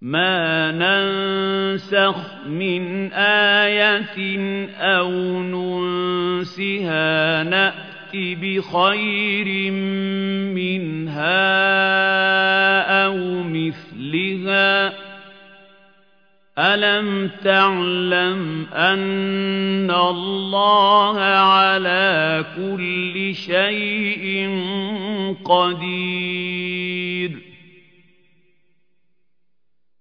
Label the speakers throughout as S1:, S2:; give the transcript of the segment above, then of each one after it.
S1: مَا نَنسَخْ مِنْ آيَةٍ أَوْ نُنسِهَا نَأْتِ بِخَيْرٍ مِّنْهَا أَوْ مِثْلِهَا ۗ أَلَمْ تَعْلَمْ أَنَّ اللَّهَ عَلَىٰ كُلِّ شَيْءٍ قَدِيرٌ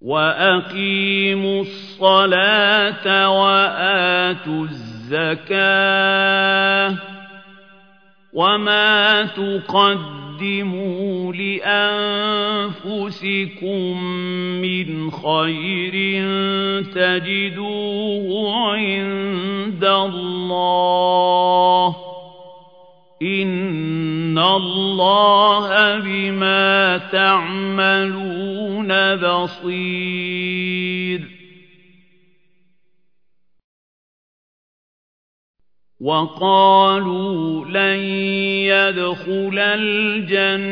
S1: وَأَقِيمُوا الصَّلَاةَ وَآتُوا الزَّكَاةَ ۚ وَمَا تُقَدِّمُوا لِأَنفُسِكُم مِّنْ خَيْرٍ تَجِدُوهُ عِندَ اللَّهِ ۗ إِنَّ اللَّهَ بِمَا تَعْمَلُونَ بَصِيرٌ. وَقَالُوا لَن يَدْخُلَ الْجَنَّةَ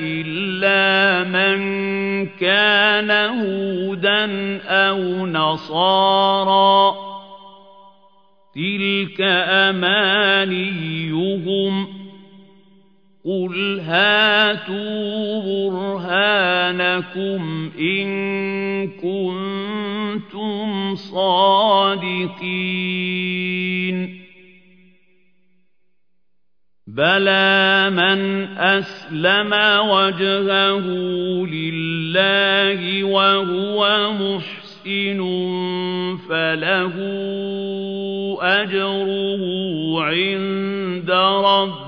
S1: إِلَّا مَن كَانَ هُودًا أَوْ نَصَارَىٰ ۗ تِلْكَ أَمَانِيُّهُمْ ۗ. قُلْ هَاتُوا بُرْهَانَكُمْ إِن كُنتُمْ صَادِقِينَ بَلَىٰ مَنْ أَسْلَمَ وَجْهَهُ لِلَّهِ وَهُوَ مُحْسِنٌ فَلَهُ أَجْرُهُ عِندَ رَبِّهِ